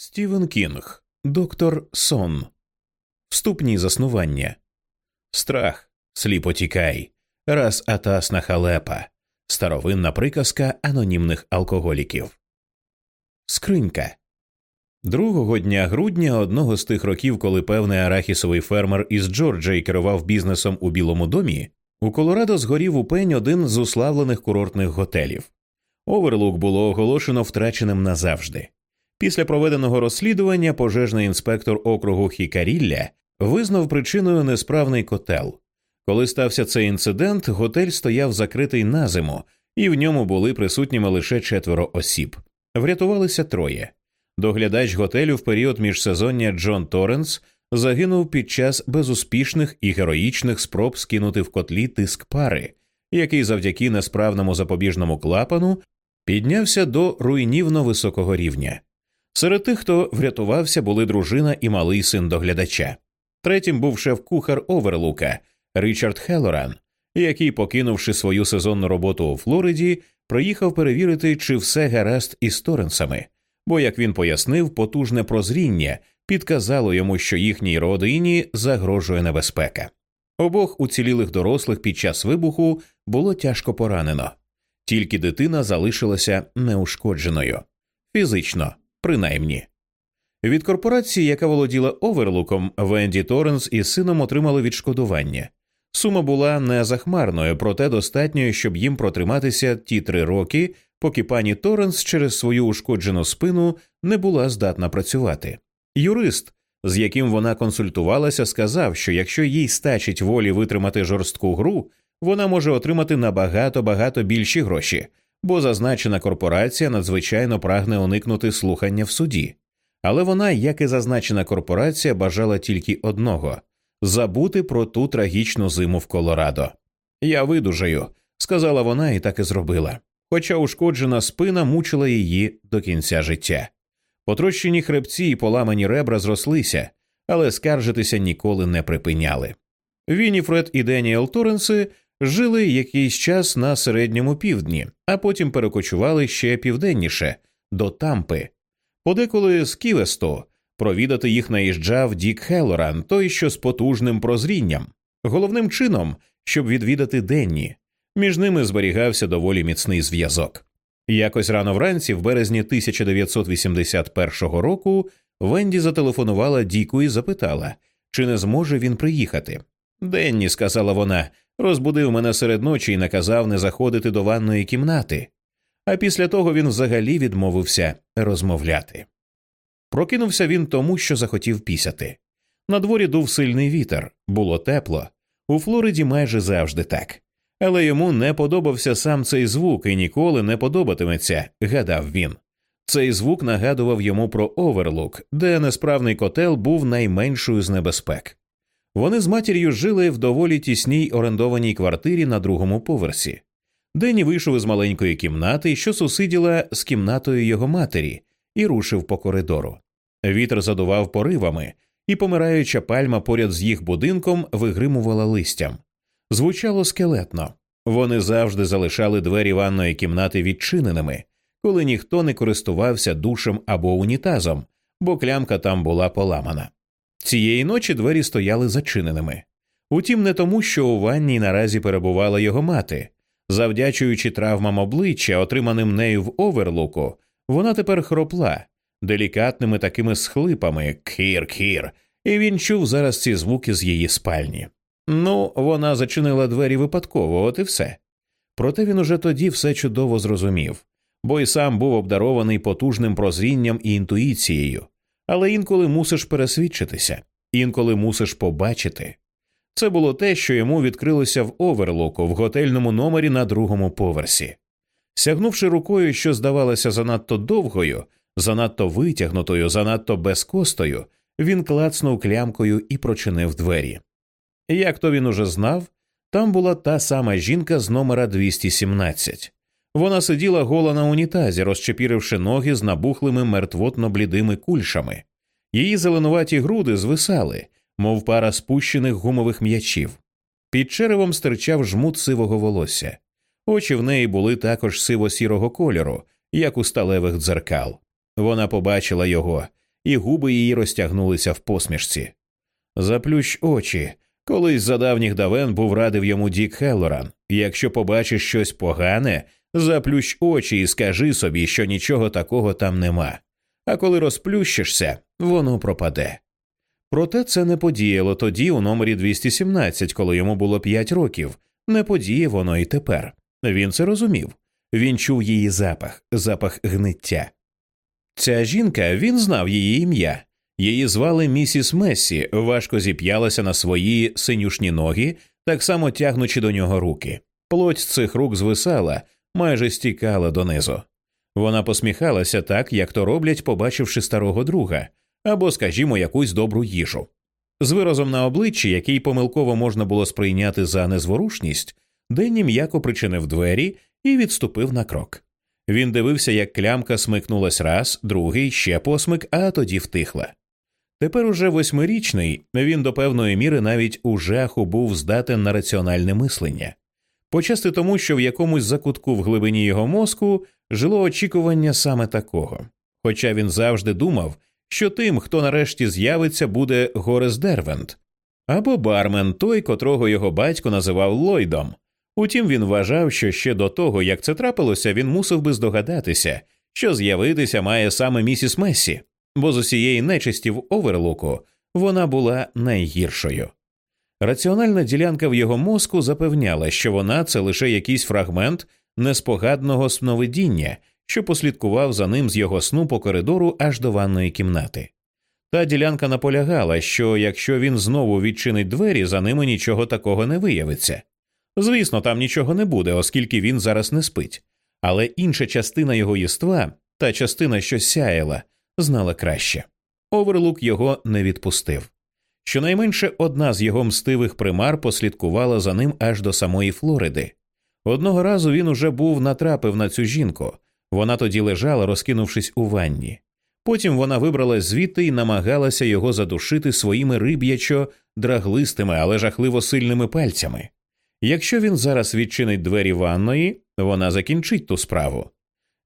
Стівен Кінг, доктор Сон, Вступні заснування, Страх, сліпо тікай, раз атасна халепа, старовинна приказка анонімних алкоголіків. Скринька. Другого дня грудня одного з тих років, коли певний арахісовий фермер із Джорджії керував бізнесом у Білому домі, у Колорадо згорів у пень один з уславлених курортних готелів. Оверлук було оголошено втраченим назавжди. Після проведеного розслідування пожежний інспектор округу Хікарілля визнав причиною несправний котел. Коли стався цей інцидент, готель стояв закритий на зиму, і в ньому були присутніми лише четверо осіб. Врятувалися троє. Доглядач готелю в період міжсезоння Джон Торренс загинув під час безуспішних і героїчних спроб скинути в котлі тиск пари, який завдяки несправному запобіжному клапану піднявся до руйнівно високого рівня. Серед тих, хто врятувався, були дружина і малий син доглядача. Третім був шеф-кухар Оверлука Річард Хелоран, який, покинувши свою сезонну роботу у Флориді, приїхав перевірити, чи все гаразд із Торренсами, бо, як він пояснив, потужне прозріння підказало йому, що їхній родині загрожує небезпека. Обох уцілілих дорослих під час вибуху було тяжко поранено, тільки дитина залишилася неушкодженою фізично, принаймні. Від корпорації, яка володіла оверлуком, Венді Торренс із сином отримали відшкодування. Сума була не захмарною, проте достатньою, щоб їм протриматися ті три роки, поки пані Торренс через свою ушкоджену спину не була здатна працювати. Юрист, з яким вона консультувалася, сказав, що якщо їй стачить волі витримати жорстку гру, вона може отримати набагато багато більші гроші, бо зазначена корпорація надзвичайно прагне уникнути слухання в суді. Але вона, як і зазначена корпорація, бажала тільки одного забути про ту трагічну зиму в Колорадо. Я видужаю, сказала вона і так і зробила. Хоча ушкоджена спина мучила її до кінця життя. Потрощені хребці і поламані ребра зрослися, але скаржитися ніколи не припиняли. Вініфред і Деніел Торренси жили якийсь час на середньому півдні, а потім перекочували ще південніше до Тампи. Подеколи з Ківесту провідати їх наїжджав Дік Хелоран, той, що з потужним прозрінням, головним чином, щоб відвідати Денні. Між ними зберігався доволі міцний зв'язок. Якось рано вранці, в березні 1981 року, Венді зателефонувала Діку і запитала, чи не зможе він приїхати. Денні, сказала вона, розбудив мене серед ночі і наказав не заходити до ванної кімнати. А після того він взагалі відмовився розмовляти. Прокинувся він тому, що захотів пісяти. На дворі дув сильний вітер, було тепло. У Флориді майже завжди так. Але йому не подобався сам цей звук і ніколи не подобатиметься, гадав він. Цей звук нагадував йому про оверлук, де несправний котел був найменшою з небезпек. Вони з матір'ю жили в доволі тісній орендованій квартирі на другому поверсі. Дені вийшов із маленької кімнати, що сусиділа з кімнатою його матері, і рушив по коридору. Вітер задував поривами, і помираюча пальма поряд з їх будинком вигримувала листям. Звучало скелетно. Вони завжди залишали двері ванної кімнати відчиненими, коли ніхто не користувався душем або унітазом, бо клямка там була поламана. Цієї ночі двері стояли зачиненими. Утім, не тому, що у ванній наразі перебувала його мати. Завдячуючи травмам обличчя, отриманим нею в оверлуку, вона тепер хропла делікатними такими схлипами кхір-кхір, і він чув зараз ці звуки з її спальні. Ну, вона зачинила двері випадково, от і все. Проте він уже тоді все чудово зрозумів, бо й сам був обдарований потужним прозрінням і інтуїцією, але інколи мусиш пересвідчитися, інколи мусиш побачити. Це було те, що йому відкрилося в оверлоку в готельному номері на другому поверсі. Сягнувши рукою, що здавалося занадто довгою, занадто витягнутою, занадто безкостою, він клацнув клямкою і прочинив двері. Як то він уже знав, там була та сама жінка з номера 217. Вона сиділа гола на унітазі, розчепіривши ноги з набухлими мертвотно блідими кульшами. Її зеленуваті груди звисали, мов пара спущених гумових м'ячів. Під черевом стирчав жмут сивого волосся. Очі в неї були також сиво сірого кольору, як у сталевих дзеркал. Вона побачила його, і губи її розтягнулися в посмішці. Заплющ очі. Колись за давніх давен був радив йому Дік Хеллоран. Якщо побачиш щось погане, заплющ очі і скажи собі, що нічого такого там нема. А коли розплющишся, воно пропаде. Проте це не подіяло тоді у номері 217, коли йому було 5 років. Не подіє воно і тепер. Він це розумів. Він чув її запах, запах гниття. Ця жінка він знав її ім'я. Її звали місіс Мессі, важко зіп'ялася на свої синюшні ноги, так само тягнучи до нього руки. Плоть цих рук звисала, майже стікала донизу. Вона посміхалася так, як то роблять, побачивши старого друга, або, скажімо, якусь добру їжу. З виразом на обличчі, який помилково можна було сприйняти за незворушність, Денні м'яко причинив двері і відступив на крок. Він дивився, як клямка смикнулась раз, другий, ще посмик, а тоді втихла. Тепер уже восьмирічний він до певної міри навіть у жаху був здатен на раціональне мислення, почасти тому, що в якомусь закутку в глибині його мозку жило очікування саме такого. Хоча він завжди думав, що тим, хто нарешті з'явиться, буде Горес Дервент або бармен, той, котрого його батько називав Ллойдом. Утім, він вважав, що ще до того, як це трапилося, він мусив би здогадатися, що з'явитися має саме місіс Мессі, бо з усієї нечисті в оверлуку вона була найгіршою. Раціональна ділянка в його мозку запевняла, що вона це лише якийсь фрагмент неспогадного сновидіння, що послідкував за ним з його сну по коридору аж до ванної кімнати. Та ділянка наполягала, що якщо він знову відчинить двері, за ними нічого такого не виявиться. Звісно, там нічого не буде, оскільки він зараз не спить, але інша частина його єства, та частина, що сяяла, знала краще. Оверлук його не відпустив. Щонайменше одна з його мстивих примар послідкувала за ним аж до самої Флориди. Одного разу він уже був натрапив на цю жінку, вона тоді лежала, розкинувшись у ванні. Потім вона вибралась звідти і намагалася його задушити своїми риб'ячо драглистими, але жахливо сильними пальцями. Якщо він зараз відчинить двері ванної, вона закінчить ту справу.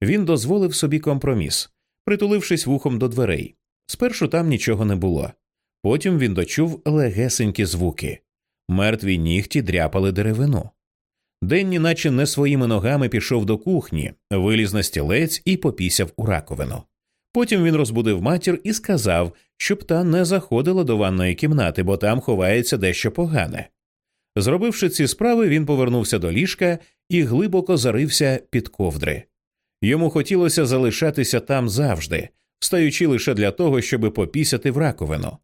Він дозволив собі компроміс, притулившись вухом до дверей. Спершу там нічого не було. Потім він дочув легесенькі звуки. Мертві нігті дряпали деревину. Денні, наче не своїми ногами пішов до кухні, виліз на стілець і попісяв у раковину. Потім він розбудив матір і сказав, щоб та не заходила до ванної кімнати, бо там ховається дещо погане. Зробивши ці справи, він повернувся до ліжка і глибоко зарився під ковдри. Йому хотілося залишатися там завжди, встаючи лише для того, щоби попісяти в раковину.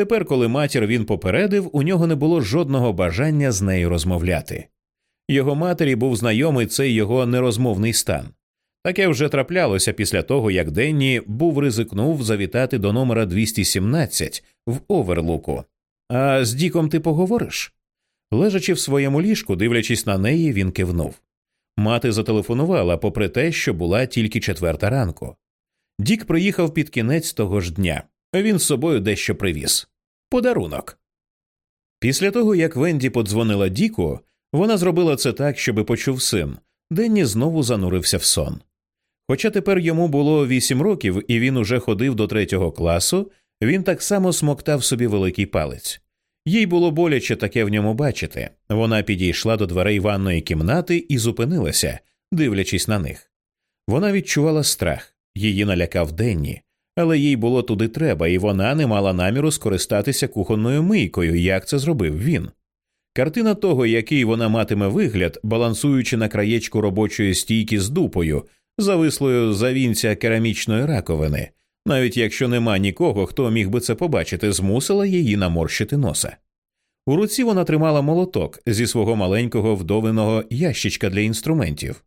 Тепер, коли матір він попередив, у нього не було жодного бажання з нею розмовляти. Його матері був знайомий цей його нерозмовний стан. Таке вже траплялося після того, як Денні був ризикнув завітати до номера 217 в оверлуку. А з Діком ти поговориш? Лежачи в своєму ліжку, дивлячись на неї, він кивнув. Мати зателефонувала, попри те, що була тільки четверта ранку. Дік приїхав під кінець того ж дня. Він з собою дещо привіз подарунок. Після того, як Венді подзвонила Діку, вона зробила це так, щоби почув син. Денні знову занурився в сон. Хоча тепер йому було вісім років, і він уже ходив до третього класу, він так само смоктав собі великий палець. Їй було боляче таке в ньому бачити. Вона підійшла до дверей ванної кімнати і зупинилася, дивлячись на них. Вона відчувала страх, її налякав Денні, але їй було туди треба, і вона не мала наміру скористатися кухонною мийкою, як це зробив він. Картина того, який вона матиме вигляд, балансуючи на краєчку робочої стійки з дупою, завислою за вінця керамічної раковини, навіть якщо нема нікого, хто міг би це побачити, змусила її наморщити носа. У руці вона тримала молоток зі свого маленького вдовиного ящичка для інструментів.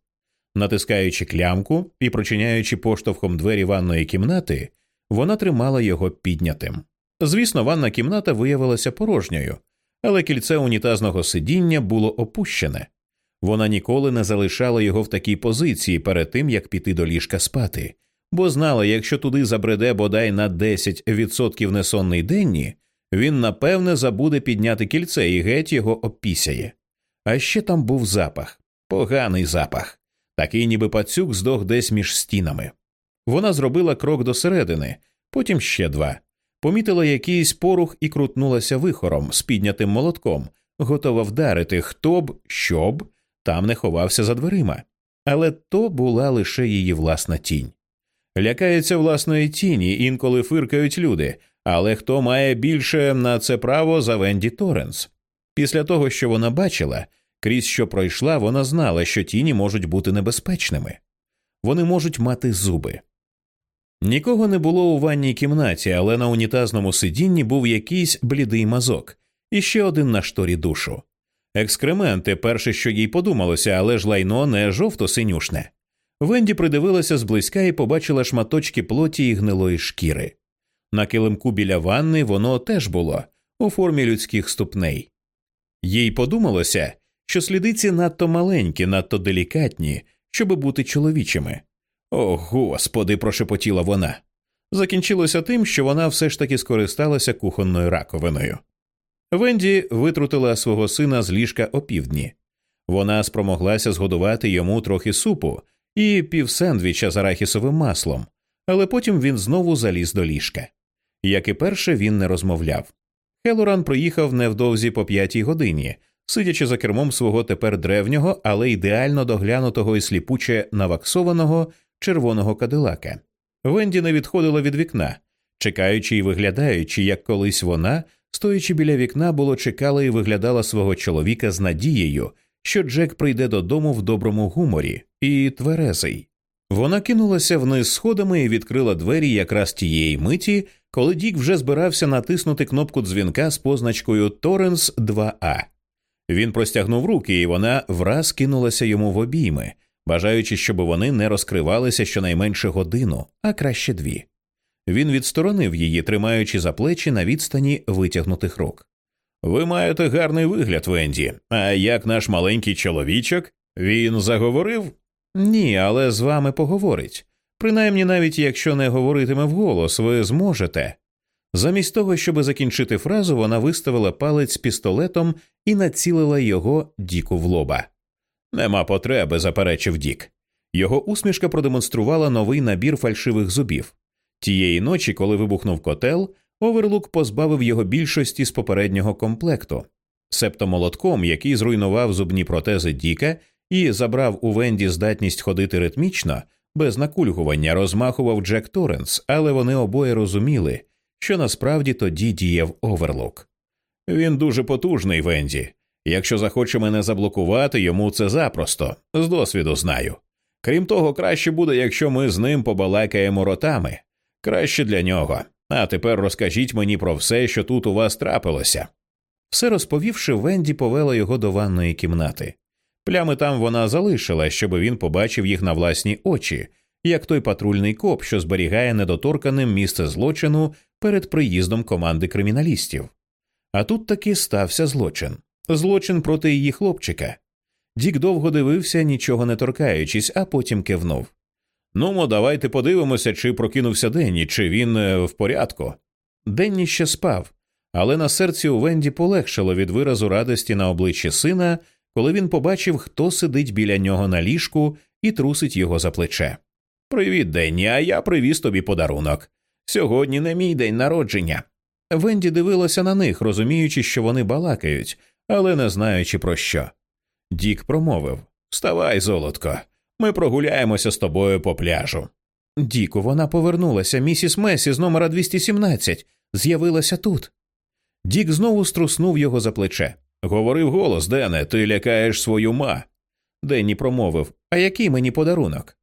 Натискаючи клямку і прочиняючи поштовхом двері ванної кімнати, вона тримала його піднятим. Звісно, ванна кімната виявилася порожньою, але кільце унітазного сидіння було опущене. Вона ніколи не залишала його в такій позиції перед тим, як піти до ліжка спати, бо знала, якщо туди забреде бодай на 10% несонний денні, він напевне забуде підняти кільце і геть його опісяє. А ще там був запах, поганий запах, такий, ніби пацюк здох десь між стінами. Вона зробила крок до середини, потім ще два. Помітила якийсь порух і крутнулася вихором з піднятим молотком, готова вдарити, хто б, що б, там не ховався за дверима. Але то була лише її власна тінь. Лякається власної тіні, інколи фиркають люди, але хто має більше на це право за Венді Торренс? Після того, що вона бачила, крізь що пройшла, вона знала, що тіні можуть бути небезпечними, вони можуть мати зуби. Нікого не було у ванній кімнаті, але на унітазному сидінні був якийсь блідий мазок і ще один на шторі душу. Екскременти, перше, що їй подумалося, але ж лайно не жовто синюшне. Венді придивилася зблизька і побачила шматочки плоті і гнилої шкіри. На килимку біля ванни воно теж було у формі людських ступней. Їй подумалося, що слідиці надто маленькі, надто делікатні, щоб бути чоловічими. О, господи, прошепотіла вона. Закінчилося тим, що вона все ж таки скористалася кухонною раковиною. Венді витрутила свого сина з ліжка опівдні. Вона спромоглася згодувати йому трохи супу і пів сендвіча з арахісовим маслом, але потім він знову заліз до ліжка. Як і перше, він не розмовляв. Хелоран приїхав невдовзі по п'ятій годині, сидячи за кермом свого тепер древнього, але ідеально доглянутого і сліпуче наваксованого червоного кадилака. Венді не відходила від вікна, чекаючи і виглядаючи, як колись вона, стоячи біля вікна, було чекала і виглядала свого чоловіка з надією, що Джек прийде додому в доброму гуморі і тверезий. Вона кинулася вниз сходами і відкрила двері якраз тієї миті, коли Дік вже збирався натиснути кнопку дзвінка з позначкою Торренс 2А. Він простягнув руки, і вона враз кинулася йому в обійми, бажаючи, щоб вони не розкривалися щонайменше годину, а краще дві. Він відсторонив її, тримаючи за плечі на відстані витягнутих рук. Ви маєте гарний вигляд, Венді. А як наш маленький чоловічок? Він заговорив? Ні, але з вами поговорить. Принаймні, навіть якщо не говоритиме вголос, ви зможете. Замість того, щоб закінчити фразу, вона виставила палець пістолетом і націлила його Діку в лоба. Нема потреби, заперечив Дік. Його усмішка продемонструвала новий набір фальшивих зубів. Тієї ночі, коли вибухнув котел, Оверлук позбавив його більшості з попереднього комплекту, септо молотком, який зруйнував зубні протези Діка і забрав у Венді здатність ходити ритмічно, без накульгування розмахував Джек Торренс, але вони обоє розуміли, що насправді тоді діяв Оверлук. Він дуже потужний, Венді. Якщо захоче мене заблокувати, йому це запросто, з досвіду знаю. Крім того, краще буде, якщо ми з ним побалакаємо ротами. Краще для нього. А тепер розкажіть мені про все, що тут у вас трапилося. Все розповівши, Венді повела його до ванної кімнати. Плями там вона залишила, щоб він побачив їх на власні очі, як той патрульний коп, що зберігає недоторканим місце злочину перед приїздом команди криміналістів. А тут таки стався злочин злочин проти її хлопчика. Дік довго дивився, нічого не торкаючись, а потім кивнув. Ну, давайте подивимося, чи прокинувся Денні, чи він е, в порядку. Денні ще спав, але на серці у Венді полегшало від виразу радості на обличчі сина, коли він побачив, хто сидить біля нього на ліжку і трусить його за плече. Привіт, Денні, а я привіз тобі подарунок. Сьогодні не мій день народження. Венді дивилася на них, розуміючи, що вони балакають, але не знаючи про що. Дік промовив Вставай, золотко, ми прогуляємося з тобою по пляжу. Діку, вона повернулася, місіс Месі з номера 217, з'явилася тут. Дік знову струснув його за плече. Говорив голос, Дене, ти лякаєш свою ма. Денні промовив А який мені подарунок?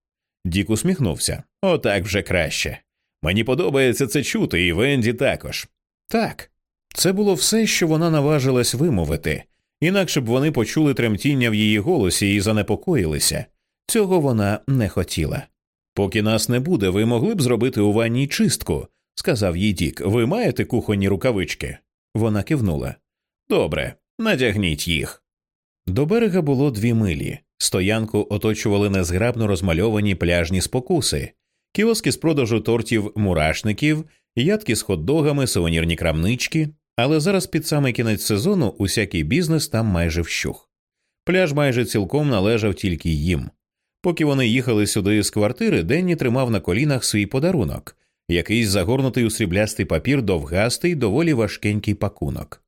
Дік усміхнувся. Отак вже краще. Мені подобається це чути, і Венді також. Так, це було все, що вона наважилась вимовити, інакше б вони почули тремтіння в її голосі і занепокоїлися. Цього вона не хотіла. Поки нас не буде, ви могли б зробити у ванній чистку, сказав їй Дік. Ви маєте кухонні рукавички? Вона кивнула. Добре, надягніть їх. До берега було дві милі. Стоянку оточували незграбно розмальовані пляжні спокуси, кіоски з продажу тортів мурашників, ядки з хот-догами, сувенірні крамнички, але зараз під самий кінець сезону усякий бізнес там майже вщух. Пляж майже цілком належав тільки їм. Поки вони їхали сюди з квартири, Денні тримав на колінах свій подарунок, якийсь загорнутий у сріблястий папір довгастий, доволі важкенький пакунок.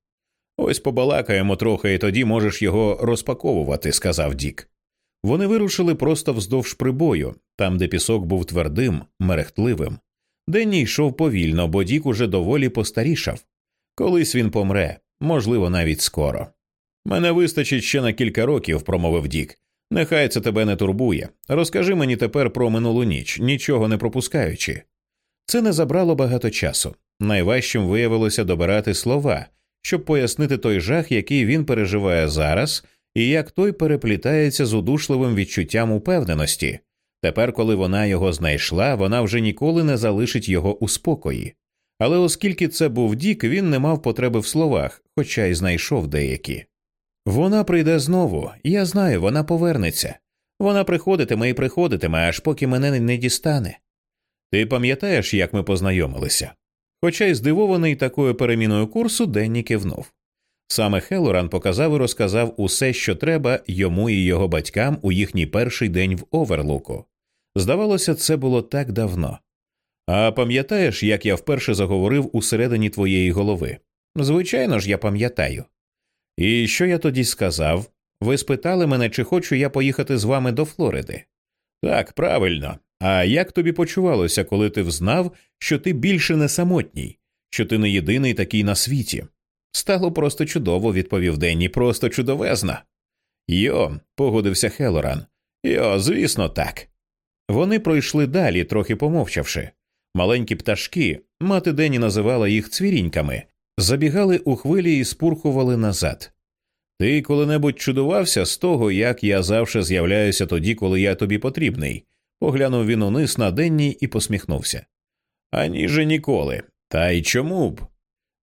Ось побалакаємо трохи, і тоді можеш його розпаковувати, сказав Дік. Вони вирушили просто вздовж прибою, там, де пісок був твердим, мерехтливим. Денні йшов повільно, бо Дік уже доволі постарішав. Колись він помре, можливо, навіть скоро. Мене вистачить ще на кілька років, промовив Дік. Нехай це тебе не турбує. Розкажи мені тепер про минулу ніч, нічого не пропускаючи. Це не забрало багато часу. Найважчим виявилося добирати слова, щоб пояснити той жах, який він переживає зараз, і як той переплітається з удушливим відчуттям упевненості. Тепер, коли вона його знайшла, вона вже ніколи не залишить його у спокої. Але оскільки це був Дік, він не мав потреби в словах, хоча й знайшов деякі. Вона прийде знову, я знаю, вона повернеться. Вона приходитиме і приходитиме, аж поки мене не дістане. Ти пам'ятаєш, як ми познайомилися? Хоча й здивований такою переміною курсу, Денні кивнув. Саме Хелоран показав і розказав усе, що треба йому і його батькам у їхній перший день в оверлуку. Здавалося, це було так давно. А пам'ятаєш, як я вперше заговорив усередині твоєї голови? Звичайно ж, я пам'ятаю. І що я тоді сказав? Ви спитали мене, чи хочу я поїхати з вами до Флориди? Так, правильно. А як тобі почувалося, коли ти взнав, що ти більше не самотній, що ти не єдиний такий на світі? Стало просто чудово, відповів Денні, просто чудовезно. Йо, погодився Хелоран. Йо, звісно, так. Вони пройшли далі, трохи помовчавши. Маленькі пташки, мати Денні називала їх цвіріньками, забігали у хвилі і спурхували назад. Ти коли-небудь чудувався з того, як я завжди з'являюся тоді, коли я тобі потрібний, поглянув він униз на Денні і посміхнувся. Ані же ніколи. Та й чому б?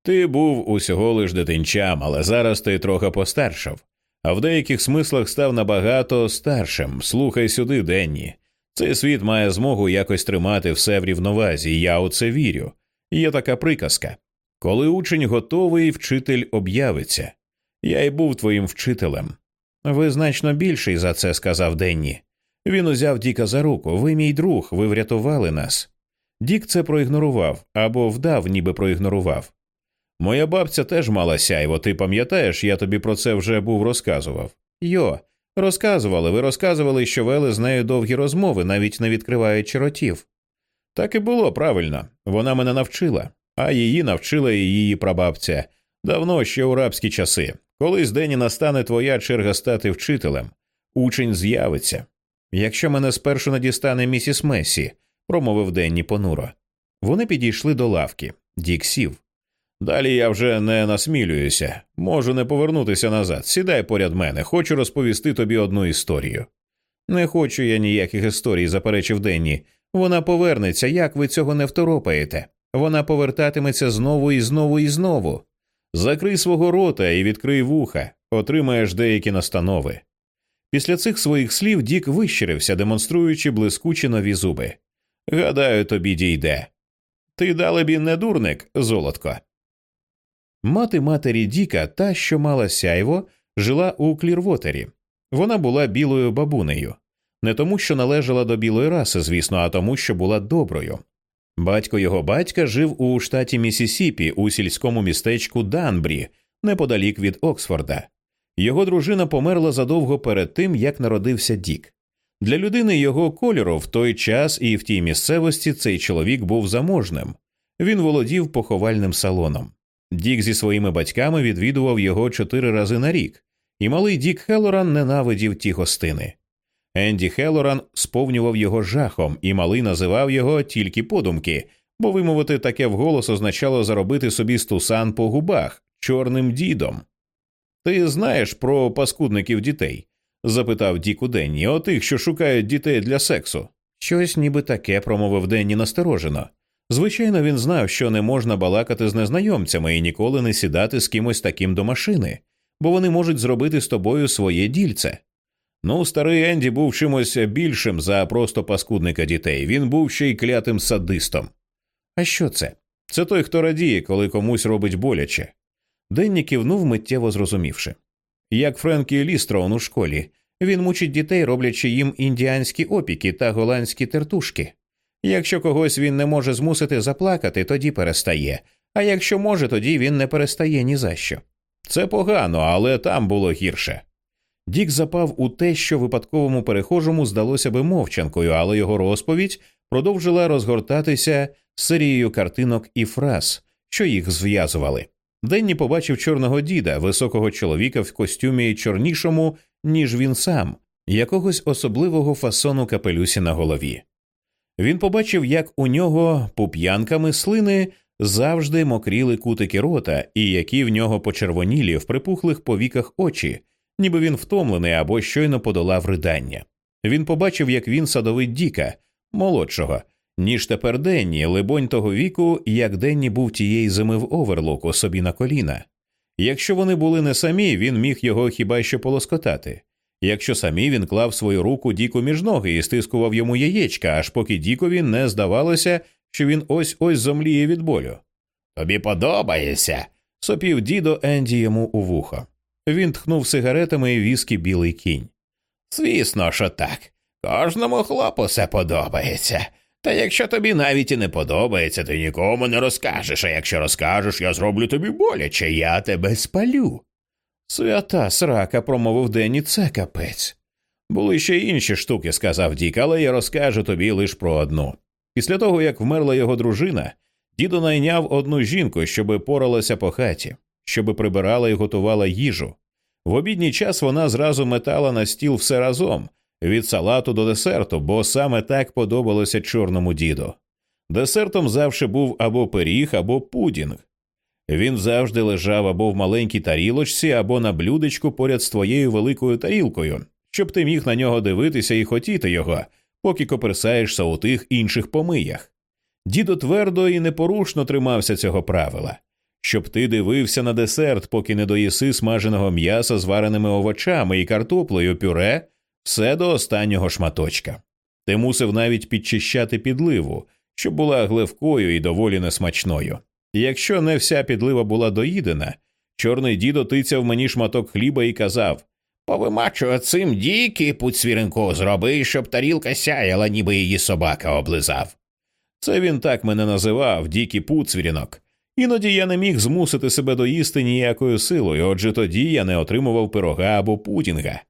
Ти був усього лиш дитинчам, але зараз ти трохи постаршав, а в деяких смислах став набагато старшим. Слухай сюди, Денні. Цей світ має змогу якось тримати все в рівновазі, я у це вірю. Є така приказка коли учень готовий, вчитель об'явиться. Я й був твоїм вчителем. Ви значно більший за це, сказав Денні. Він узяв Діка за руку. Ви мій друг, ви врятували нас. Дік це проігнорував або вдав, ніби проігнорував. Моя бабця теж мала сяйво, ти пам'ятаєш, я тобі про це вже був розказував. Йо, розказували, ви розказували, що вели з нею довгі розмови, навіть не відкриваючи ротів. Так і було правильно. Вона мене навчила, а її навчила і її прабабця давно ще у рабські часи. Колись день настане твоя черга стати вчителем, учень з'явиться. Якщо мене спершу не дістане місіс Месі, промовив Денні понуро. Вони підійшли до лавки. Дік сів. Далі я вже не насмілююся, можу не повернутися назад. Сідай поряд мене, хочу розповісти тобі одну історію. Не хочу я ніяких історій, заперечив Денні. Вона повернеться, як ви цього не второпаєте. Вона повертатиметься знову і знову і знову. Закрий свого рота і відкрий вуха, отримаєш деякі настанови. Після цих своїх слів Дік вищирився, демонструючи блискучі нові зуби. Гадаю, тобі дійде. Ти далебі не дурник, золотко. Мати матері Діка, та, що мала сяйво, жила у Клірвотері. Вона була білою бабунею, не тому, що належала до білої раси, звісно, а тому, що була доброю. Батько його батька жив у штаті Місісіпі у сільському містечку Данбрі, неподалік від Оксфорда. Його дружина померла задовго перед тим, як народився Дік. Для людини його кольору в той час і в тій місцевості цей чоловік був заможним. Він володів поховальним салоном. Дік зі своїми батьками відвідував його чотири рази на рік, і малий Дік Хелоран ненавидів ті гостини. Енді Хелоран сповнював його жахом, і малий називав його тільки подумки, бо вимовити таке вголос означало заробити собі стусан по губах чорним дідом. Ти знаєш про паскудників дітей? запитав Діку Денні, отих, що шукають дітей для сексу. Щось ніби таке промовив Денні насторожено. Звичайно, він знав, що не можна балакати з незнайомцями і ніколи не сідати з кимось таким до машини, бо вони можуть зробити з тобою своє дільце. Ну, старий Енді був чимось більшим за просто паскудника дітей. Він був ще й клятим садистом. А що це? Це той, хто радіє, коли комусь робить боляче. Денні кивнув, миттєво зрозумівши. Як Френкі Лістроун у школі, він мучить дітей, роблячи їм індіанські опіки та голландські тертушки. Якщо когось він не може змусити заплакати, тоді перестає, а якщо може, тоді він не перестає ні за що. Це погано, але там було гірше. Дік запав у те, що випадковому перехожому здалося би мовчанкою, але його розповідь продовжила розгортатися серією картинок і фраз, що їх зв'язували. Денні побачив чорного діда, високого чоловіка в костюмі чорнішому, ніж він сам, якогось особливого фасону капелюсі на голові. Він побачив, як у нього пуп'янками слини завжди мокріли кутики рота, і які в нього почервонілі в припухлих повіках очі, ніби він втомлений або щойно подолав ридання. Він побачив, як він садовить Діка, молодшого, ніж тепер Денні, либонь того віку, як Денні був тієї зими в оверлоку собі на коліна. Якщо вони були не самі, він міг його хіба що полоскотати. Якщо самі він клав свою руку Діку між ноги і стискував йому яєчка, аж поки Дікові не здавалося, що він ось ось зомліє від болю. Тобі подобається. сопів дідо Енді йому у вухо. Він тхнув сигаретами і віскі білий кінь. Звісно, що так. Кожному хлопу все подобається. Та якщо тобі навіть і не подобається, ти нікому не розкажеш, а якщо розкажеш, я зроблю тобі боляче, я тебе спалю. Свята срака, промовив Денні, це капець. Були ще інші штуки, сказав Дік, але я розкажу тобі лише про одну. Після того, як вмерла його дружина, дідо найняв одну жінку, щоби поралася по хаті, щоби прибирала і готувала їжу. В обідній час вона зразу метала на стіл все разом від салату до десерту, бо саме так подобалося чорному діду. Десертом завжди був або пиріг, або пудінг. Він завжди лежав або в маленькій тарілочці, або на блюдечку поряд з твоєю великою тарілкою, щоб ти міг на нього дивитися і хотіти його, поки коперсаєшся у тих інших помиях. Дідо твердо і непорушно тримався цього правила щоб ти дивився на десерт, поки не доїси смаженого м'яса з вареними овочами і картоплею пюре, все до останнього шматочка. Ти мусив навіть підчищати підливу, щоб була гливкою і доволі несмачною. Якщо не вся підлива була доїдена, чорний дідо тицяв мені шматок хліба і казав Повимачу цим діки пуцвіринку зроби, щоб тарілка сяяла, ніби її собака облизав. Це він так мене називав, дікий пуцвірінок. Іноді я не міг змусити себе доїсти ніякою силою, отже тоді я не отримував пирога або путінга.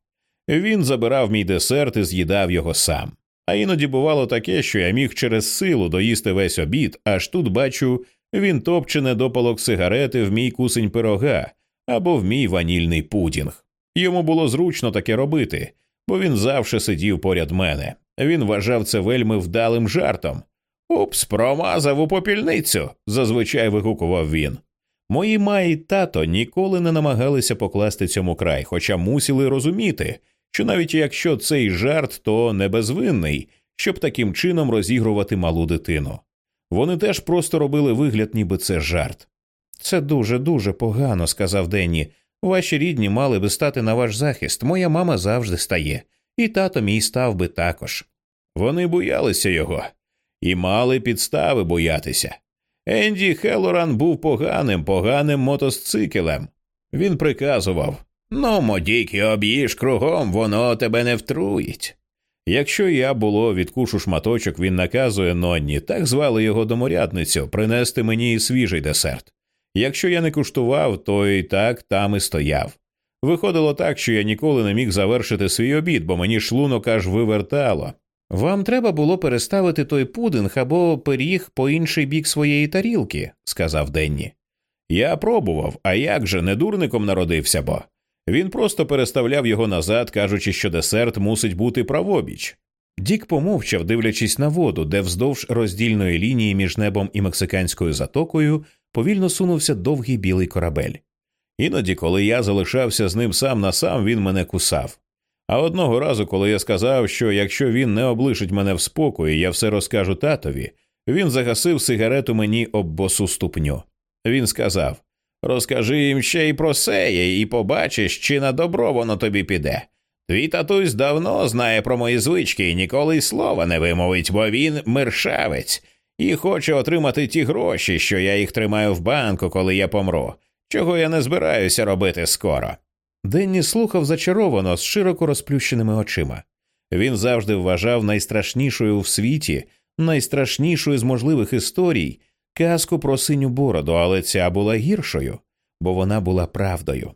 Він забирав мій десерт і з'їдав його сам. А іноді бувало таке, що я міг через силу доїсти весь обід, аж тут бачу, він топче недопалок сигарети в мій кусень пирога або в мій ванільний пудінг. Йому було зручно таке робити, бо він завжди сидів поряд мене. Він вважав це вельми вдалим жартом. Упс, промазав у попільницю, зазвичай вигукував він. Мої ма і тато ніколи не намагалися покласти цьому край, хоча мусили розуміти, що навіть якщо цей жарт, то не безвинний, щоб таким чином розігрувати малу дитину. Вони теж просто робили вигляд, ніби це жарт. Це дуже дуже погано, сказав Денні. Ваші рідні мали би стати на ваш захист. Моя мама завжди стає, і тато мій став би також. Вони боялися його і мали підстави боятися. Енді Хелоран був поганим, поганим мотоциклем. Він приказував Ну, модіки, об'їж кругом, воно тебе не втруїть. Якщо я було відкушу шматочок, він наказує Нонні, так звали його доморядницю, принести мені свіжий десерт. Якщо я не куштував, то і так там і стояв. Виходило так, що я ніколи не міг завершити свій обід, бо мені шлунок аж вивертало, вам треба було переставити той пудинг або пиріг по інший бік своєї тарілки, сказав Денні. Я пробував, а як же не дурником народився бо. Він просто переставляв його назад, кажучи, що десерт мусить бути правобіч. Дік помовчав, дивлячись на воду, де вздовж роздільної лінії між небом і мексиканською затокою повільно сунувся довгий білий корабель. Іноді, коли я залишався з ним сам на сам, він мене кусав. А одного разу, коли я сказав, що якщо він не облишить мене в спокої, я все розкажу татові, він загасив сигарету мені об босу ступню. Він сказав Розкажи їм ще й про сеє, і побачиш, чи на добро воно тобі піде. Твій татусь давно знає про мої звички і ніколи й слова не вимовить, бо він мершавець і хоче отримати ті гроші, що я їх тримаю в банку, коли я помру, чого я не збираюся робити скоро. Денні слухав зачаровано з широко розплющеними очима. Він завжди вважав найстрашнішою в світі найстрашнішою з можливих історій казку про синю бороду, але ця була гіршою, бо вона була правдою.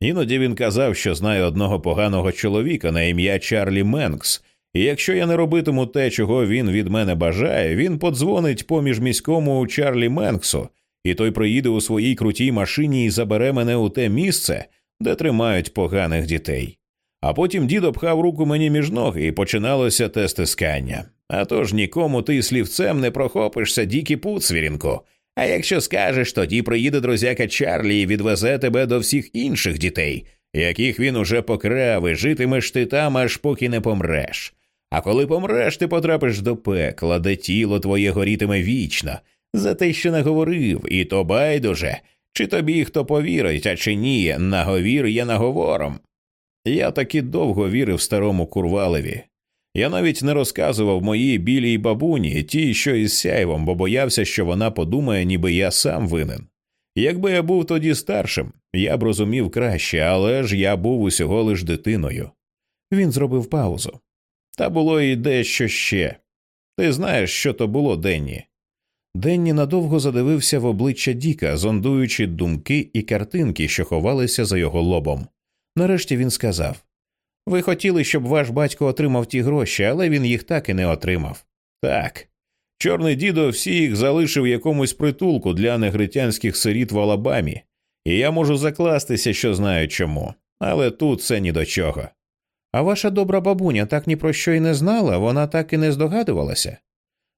Іноді він казав, що знає одного поганого чоловіка на ім'я Чарлі Менкс, і якщо я не робитиму те, чого він від мене бажає, він подзвонить поміж міському Чарлі Менксу, і той приїде у своїй крутій машині і забере мене у те місце, де тримають поганих дітей. А потім дід обхав руку мені між ноги і починалося те стискання. А тож нікому ти слівцем не прохопишся, дікі пуцвірінку. А якщо скажеш, тоді приїде друзяка Чарлі і відвезе тебе до всіх інших дітей, яких він уже покрав, і житимеш ти там, аж поки не помреш. А коли помреш, ти потрапиш до пекла, де тіло твоє горітиме вічно, за те, що наговорив, і то байдуже, чи тобі хто повірить, а чи ні, наговір є наговором. Я таки довго вірив старому курвалеві. Я навіть не розказував моїй білій бабуні, ті, що із сяйвом, бо боявся, що вона подумає, ніби я сам винен. Якби я був тоді старшим, я б розумів краще, але ж я був усього лиш дитиною. Він зробив паузу. Та було і дещо ще. Ти знаєш, що то було Денні. Денні надовго задивився в обличчя Діка, зондуючи думки і картинки, що ховалися за його лобом. Нарешті він сказав Ви хотіли, щоб ваш батько отримав ті гроші, але він їх так і не отримав. Так. Чорний дідо всі їх залишив якомусь притулку для негритянських сиріт в Алабамі, і я можу закластися, що знаю чому, але тут це ні до чого. А ваша добра бабуня так ні про що й не знала, вона так і не здогадувалася.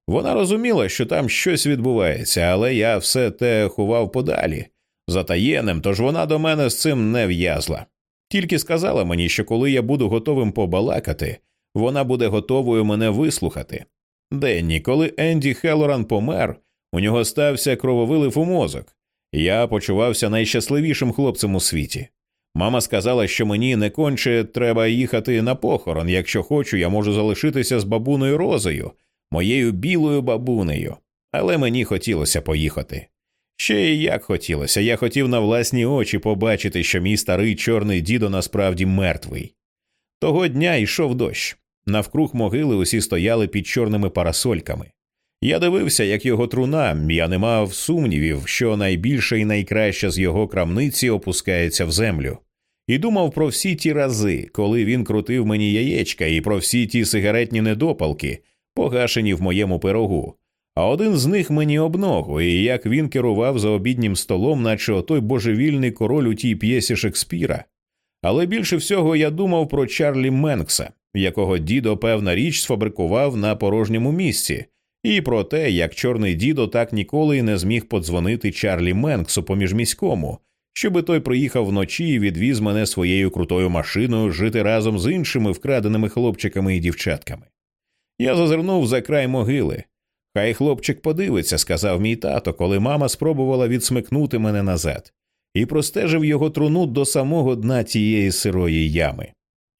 Вона розуміла, що там щось відбувається, але я все те ховав подалі, затаєним, тож вона до мене з цим не в'язла. Тільки сказала мені, що коли я буду готовим побалакати, вона буде готовою мене вислухати. Денні, коли Енді Хелоран помер, у нього стався крововилив у мозок, я почувався найщасливішим хлопцем у світі. Мама сказала, що мені не конче треба їхати на похорон. Якщо хочу, я можу залишитися з бабуною Розою, моєю білою бабунею. Але мені хотілося поїхати. Ще й як хотілося, я хотів на власні очі побачити, що мій старий чорний дідо насправді мертвий. Того дня йшов дощ. Навкруг могили усі стояли під чорними парасольками. Я дивився, як його труна, я не мав сумнівів, що найбільша і найкраща з його крамниці опускається в землю і думав про всі ті рази, коли він крутив мені яєчка, і про всі ті сигаретні недопалки, погашені в моєму пирогу. А один з них мені об ногу, і як він керував за обіднім столом, наче отой божевільний король у тій п'єсі Шекспіра. Але більше всього я думав про Чарлі Менкса, якого дідо певна річ сфабрикував на порожньому місці, і про те, як чорний дідо так ніколи й не зміг подзвонити Чарлі Менксу поміж міському, щоби той приїхав вночі і відвіз мене своєю крутою машиною жити разом з іншими вкраденими хлопчиками і дівчатками. Я зазирнув за край могили. Хай хлопчик подивиться, сказав мій тато, коли мама спробувала відсмикнути мене назад, і простежив його труну до самого дна тієї сирої ями.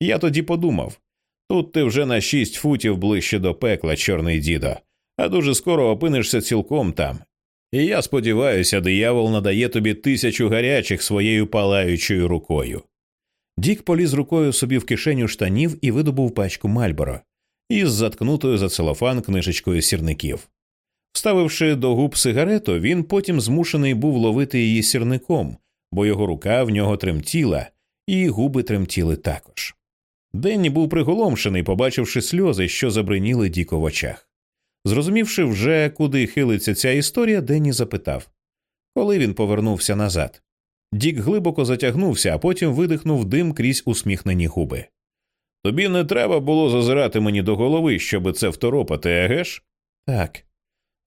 Я тоді подумав тут ти вже на шість футів ближче до пекла, чорний дідо, а дуже скоро опинишся цілком там, і я сподіваюся, диявол надає тобі тисячу гарячих своєю палаючою рукою. Дік поліз рукою собі в кишеню штанів і видобув пачку Мальборо із заткнутою за целофан книжечкою сірників. Вставивши до губ сигарету, він потім змушений був ловити її сірником, бо його рука в нього тремтіла, і губи тремтіли також. Денні був приголомшений, побачивши сльози, що забриніли Діко в очах. Зрозумівши вже, куди хилиться ця історія, Денні запитав коли він повернувся назад. Дік глибоко затягнувся, а потім видихнув дим крізь усміхнені губи. Тобі не треба було зазирати мені до голови, щоби це второпати, егеш? Так.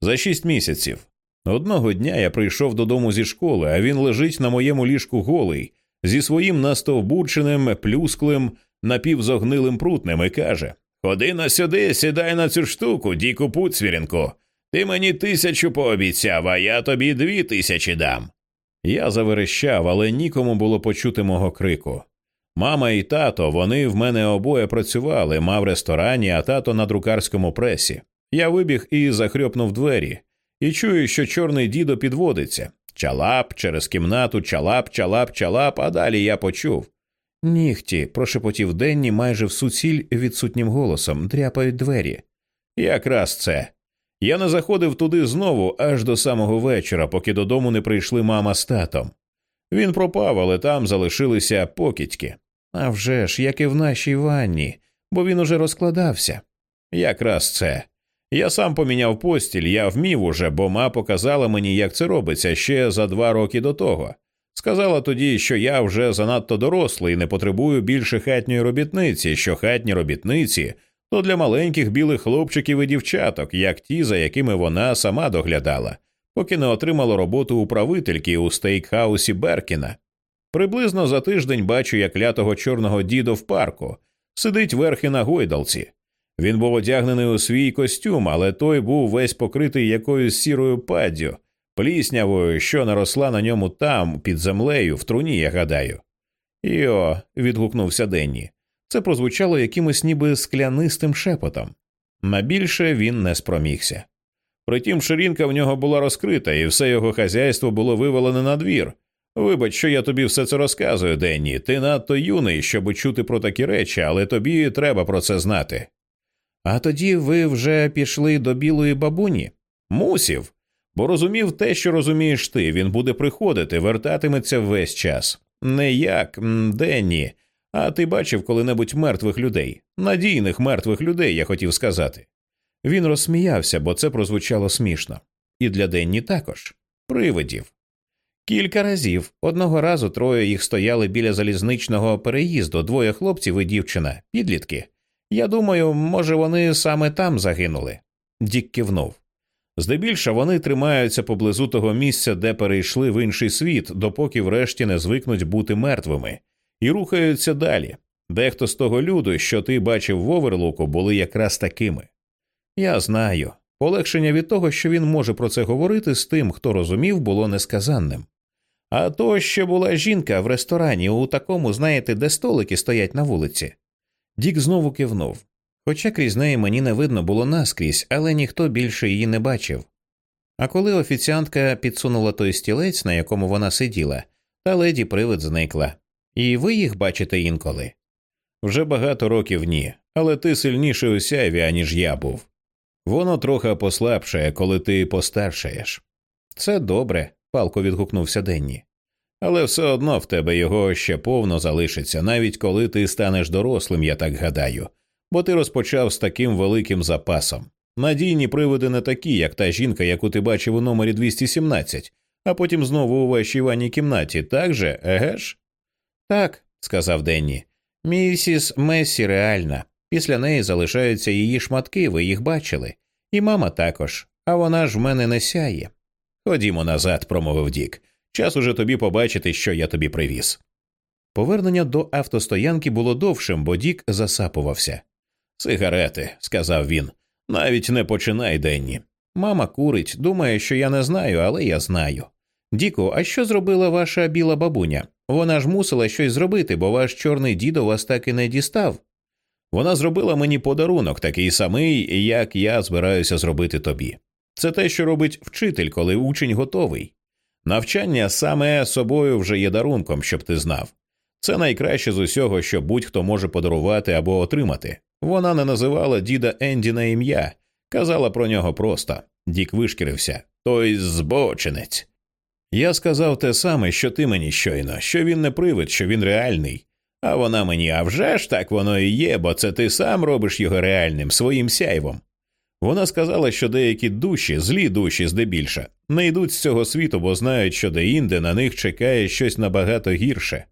За шість місяців. Одного дня я прийшов додому зі школи, а він лежить на моєму ліжку голий, зі своїм настовбурченим, плюсклим, напівзогнилим прутнем і каже Ходи на сюди, сідай на цю штуку, діку Пуцвірінку. Ти мені тисячу пообіцяв, а я тобі дві тисячі дам. Я заверещав, але нікому було почути мого крику. Мама і тато, вони в мене обоє працювали, мав ресторані, а тато на друкарському пресі. Я вибіг і захрьопнув двері, і чую, що чорний дідо підводиться. Чалап через кімнату, чалап, чалап, чалап, а далі я почув. Нігті, прошепотів Денні майже в суціль відсутнім голосом, дряпають двері. Якраз це. Я не заходив туди знову аж до самого вечора, поки додому не прийшли мама з татом. Він пропав, але там залишилися покидьки. А вже ж, як і в нашій ванні, бо він уже розкладався. Якраз це. Я сам поміняв постіль, я вмів уже, бо ма показала мені, як це робиться ще за два роки до того. Сказала тоді, що я вже занадто дорослий і не потребую більше хатньої робітниці, що хатні робітниці то для маленьких білих хлопчиків і дівчаток, як ті, за якими вона сама доглядала, поки не отримала роботу управительки у стейкхаусі Беркіна. Приблизно за тиждень бачу, як лятого чорного дідо в парку сидить верхи на гойдалці. Він був одягнений у свій костюм, але той був весь покритий якоюсь сірою паддю, пліснявою, що наросла на ньому там, під землею, в труні, я гадаю. Йо. відгукнувся Денні. Це прозвучало якимось ніби склянистим шепотом. На більше він не спромігся. Притім, ширінка в нього була розкрита, і все його хазяйство було вивалене на двір. Вибач, що я тобі все це розказую, Денні. Ти надто юний, щоб чути про такі речі, але тобі треба про це знати. А тоді ви вже пішли до білої бабуні? Мусів, бо розумів те, що розумієш ти. Він буде приходити, вертатиметься весь час. Не як Денні. А ти бачив коли-небудь мертвих людей, надійних мертвих людей, я хотів сказати. Він розсміявся, бо це прозвучало смішно. І для Денні також привидів. Кілька разів одного разу троє їх стояли біля залізничного переїзду, двоє хлопців і дівчина, підлітки. Я думаю, може, вони саме там загинули. Дік кивнув. Здебільша вони тримаються поблизу того місця, де перейшли в інший світ, допоки врешті не звикнуть бути мертвими, і рухаються далі. Дехто з того люду, що ти бачив в оверлуку, були якраз такими. Я знаю. Полегшення від того, що він може про це говорити з тим, хто розумів, було несказанним. А то ще була жінка в ресторані, у такому, знаєте, де столики стоять на вулиці. Дік знову кивнув. Хоча крізь неї мені не видно було наскрізь, але ніхто більше її не бачив. А коли офіціантка підсунула той стілець, на якому вона сиділа, та леді привид зникла. І ви їх бачите інколи. Вже багато років ні, але ти сильніший у сяйві, аніж я був. Воно трохи послабшає, коли ти постаршаєш. Це добре, палко відгукнувся Денні. Але все одно в тебе його ще повно залишиться, навіть коли ти станеш дорослим, я так гадаю, бо ти розпочав з таким великим запасом. Надійні приводи не такі, як та жінка, яку ти бачив у номері 217, а потім знову у вашій ванній кімнаті, так же, еге ж? Так, сказав Денні. Місіс Месі реальна. Після неї залишаються її шматки, ви їх бачили, і мама також, а вона ж в мене не сяє. Ходімо назад, промовив Дік. Час уже тобі побачити, що я тобі привіз. Повернення до автостоянки було довшим, бо Дік засапувався. Сигарети, сказав він, навіть не починай денні. Мама курить, думає, що я не знаю, але я знаю. Діку, а що зробила ваша біла бабуня? Вона ж мусила щось зробити, бо ваш чорний дідо вас так і не дістав. Вона зробила мені подарунок, такий самий, як я збираюся зробити тобі. Це те, що робить вчитель, коли учень готовий. Навчання саме собою вже є дарунком, щоб ти знав. Це найкраще з усього, що будь-хто може подарувати або отримати. Вона не називала діда Енді на ім'я, казала про нього просто. Дік вишкірився той збочинець. Я сказав те саме, що ти мені щойно, що він не привид, що він реальний. А вона мені, а вже ж так воно і є, бо це ти сам робиш його реальним, своїм сяйвом. Вона сказала, що деякі душі, злі душі здебільша, не йдуть з цього світу, бо знають, що деінде на них чекає щось набагато гірше.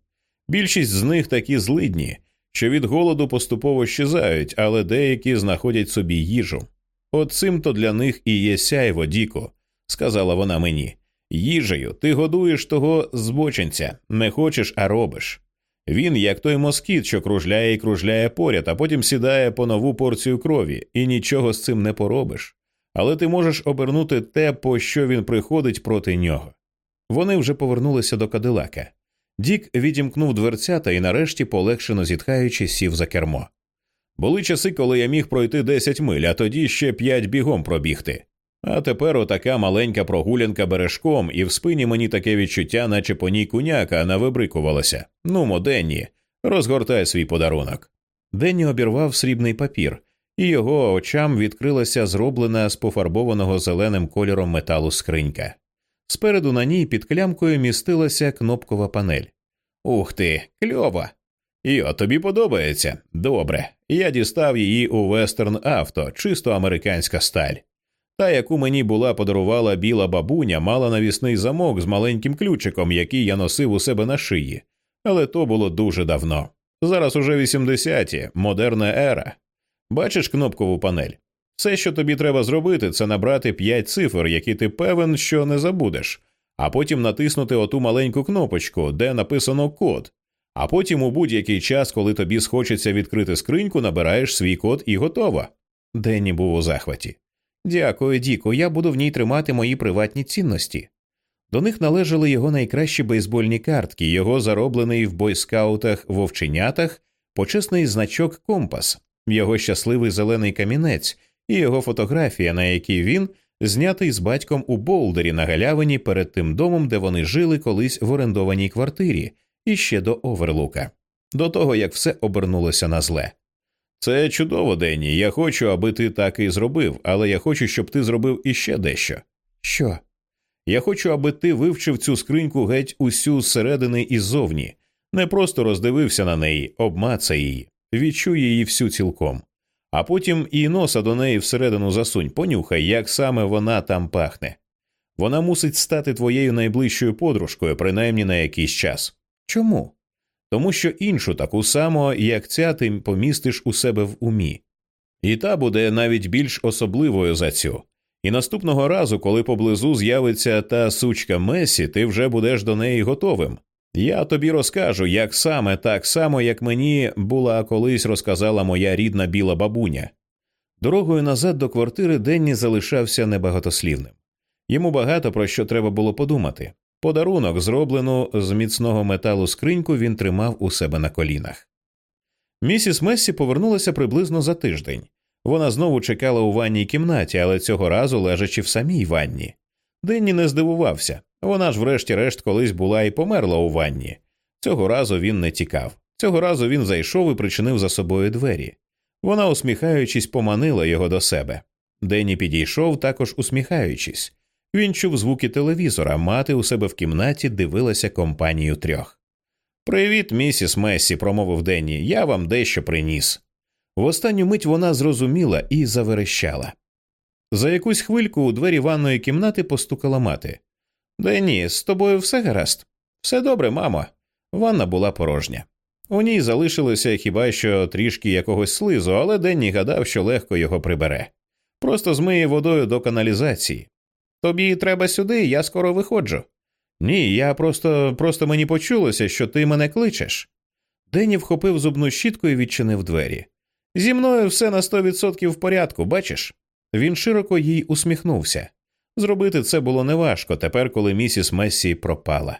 Більшість з них такі злидні, що від голоду поступово щезають, але деякі знаходять собі їжу. От цим то для них і є сяйво, Діко, сказала вона мені. Їжею ти годуєш того збочинця, не хочеш, а робиш. Він, як той москіт, що кружляє і кружляє поряд, а потім сідає по нову порцію крові, і нічого з цим не поробиш. Але ти можеш обернути те, по що він приходить проти нього. Вони вже повернулися до кадилака. Дік відімкнув дверцята і нарешті, полегшено зітхаючи, сів за кермо. Були часи, коли я міг пройти 10 миль, а тоді ще п'ять бігом пробігти. А тепер отака маленька прогулянка бережком, і в спині мені таке відчуття, наче по ній куняка навибрикувалася. Ну, Денні, розгортай свій подарунок. Денні обірвав срібний папір і його очам відкрилася зроблена з пофарбованого зеленим кольором металу скринька. Спереду на ній під клямкою містилася кнопкова панель. Ух ти, кльова! Йо, тобі подобається? Добре. Я дістав її у Вестерн Авто, чисто американська сталь. Та, яку мені була подарувала біла бабуня, мала навісний замок з маленьким ключиком, який я носив у себе на шиї, але то було дуже давно. Зараз уже 80-ті, модерна ера. Бачиш кнопкову панель? Все, що тобі треба зробити, це набрати п'ять цифр, які ти певен, що не забудеш, а потім натиснути оту маленьку кнопочку, де написано код, а потім у будь-який час, коли тобі схочеться відкрити скриньку, набираєш свій код і готово. Денні був у захваті. Дякую, Діко, я буду в ній тримати мої приватні цінності. До них належали його найкращі бейсбольні картки, його зароблений в бойскаутах вовченятах, почесний значок компас, його щасливий зелений камінець і його фотографія, на якій він знятий з батьком у Болдері на галявині перед тим домом, де вони жили колись в орендованій квартирі, і ще до Оверлука, до того як все обернулося на зле. Це чудово, Денні. Я хочу, аби ти так і зробив, але я хочу, щоб ти зробив іще дещо. Що? Я хочу, аби ти вивчив цю скриньку геть усю зсередини і ззовні, не просто роздивився на неї, обмацай її, відчуй її всю цілком, а потім і носа до неї всередину засунь, понюхай, як саме вона там пахне. Вона мусить стати твоєю найближчою подружкою, принаймні на якийсь час. Чому? Тому що іншу таку саму, як ця, ти помістиш у себе в умі. І та буде навіть більш особливою за цю. І наступного разу, коли поблизу з'явиться та сучка Месі, ти вже будеш до неї готовим. Я тобі розкажу, як саме так само, як мені була колись розказала моя рідна біла бабуня. Дорогою назад до квартири Денні залишався небагатослівним. Йому багато про що треба було подумати. Подарунок, зроблену з міцного металу скриньку, він тримав у себе на колінах. Місіс Мессі повернулася приблизно за тиждень. Вона знову чекала у ванній кімнаті, але цього разу лежачи в самій ванні. Денні не здивувався. Вона ж, врешті-решт, колись була і померла у ванні. Цього разу він не тікав. Цього разу він зайшов і причинив за собою двері. Вона, усміхаючись, поманила його до себе. Денні підійшов, також усміхаючись. Він чув звуки телевізора, мати у себе в кімнаті дивилася компанію трьох. Привіт, місіс Месі, промовив Денні, я вам дещо приніс. В останню мить вона зрозуміла і заверещала. За якусь хвильку у двері ванної кімнати постукала мати. Денні, з тобою все гаразд? Все добре, мамо. Ванна була порожня. У ній залишилося хіба що трішки якогось слизу, але Денні гадав, що легко його прибере. Просто змиє водою до каналізації. Тобі треба сюди, я скоро виходжу. Ні, я просто просто мені почулося, що ти мене кличеш. Денні вхопив зубну щітку і відчинив двері. Зі мною все на сто відсотків в порядку, бачиш? Він широко їй усміхнувся. Зробити це було неважко тепер, коли місіс Мессі пропала.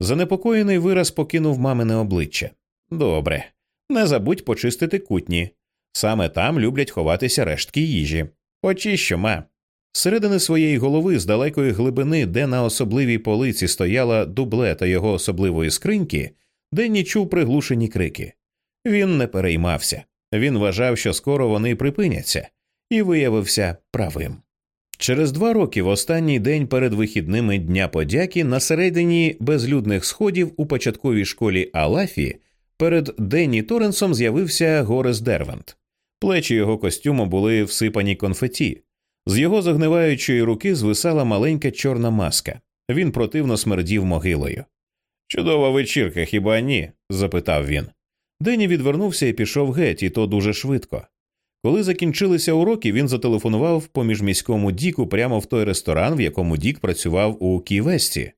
Занепокоєний вираз покинув мамине обличчя. Добре, не забудь почистити кутні. Саме там люблять ховатися рештки їжі. Очіщо, ма. Середини своєї голови з далекої глибини, де на особливій полиці стояла дублета його особливої скриньки, Денні чув приглушені крики. Він не переймався. Він вважав, що скоро вони припиняться, і виявився правим. Через два роки, в останній день перед вихідними Дня подяки, на середині безлюдних сходів у початковій школі Алафі перед Денні Торренсом з'явився Горес Дервент. Плечі його костюму були всипані конфеті. З його загниваючої руки звисала маленька чорна маска. Він противно смердів могилою. Чудова вечірка, хіба ні? запитав він. Дені відвернувся і пішов геть, і то дуже швидко. Коли закінчилися уроки, він зателефонував по міжміському Діку прямо в той ресторан, в якому Дік працював у Ківесті.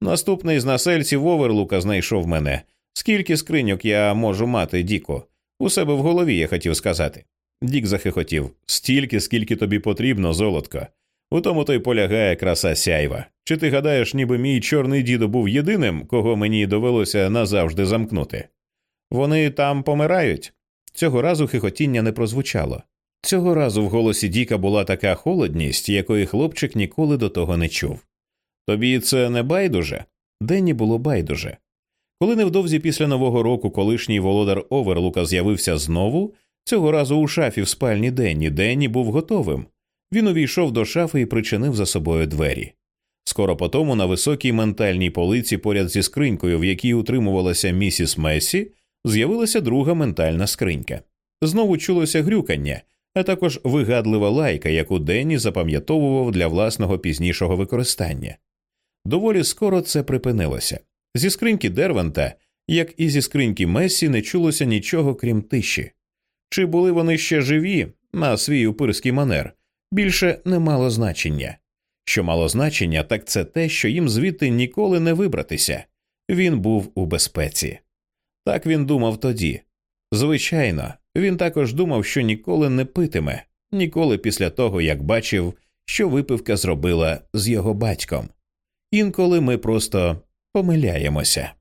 Наступний з насельців Оверлука знайшов мене. Скільки скриньок я можу мати, Діко? У себе в голові я хотів сказати. Дік захихотів стільки, скільки тобі потрібно, золотко. У тому то й полягає краса сяйва. Чи ти гадаєш, ніби мій чорний дідо був єдиним, кого мені довелося назавжди замкнути? Вони там помирають. Цього разу хихотіння не прозвучало. Цього разу в голосі Діка була така холодність, якої хлопчик ніколи до того не чув. Тобі це не байдуже? Денні було байдуже. Коли невдовзі після Нового року колишній володар Оверлука з'явився знову, Цього разу у шафі в спальні Денні Денні був готовим. Він увійшов до шафи і причинив за собою двері. Скоро по тому на високій ментальній полиці поряд зі скринькою, в якій утримувалася місіс Месі, з'явилася друга ментальна скринька. Знову чулося грюкання, а також вигадлива лайка, яку Денні запам'ятовував для власного пізнішого використання. Доволі скоро це припинилося. Зі скриньки Дервента, як і зі скриньки Месі, не чулося нічого крім тиші. Чи були вони ще живі на свій упирський манер, більше не мало значення. Що мало значення, так це те, що їм звідти ніколи не вибратися він був у безпеці. Так він думав тоді. Звичайно, він також думав, що ніколи не питиме, ніколи після того, як бачив, що випивка зробила з його батьком. Інколи ми просто помиляємося.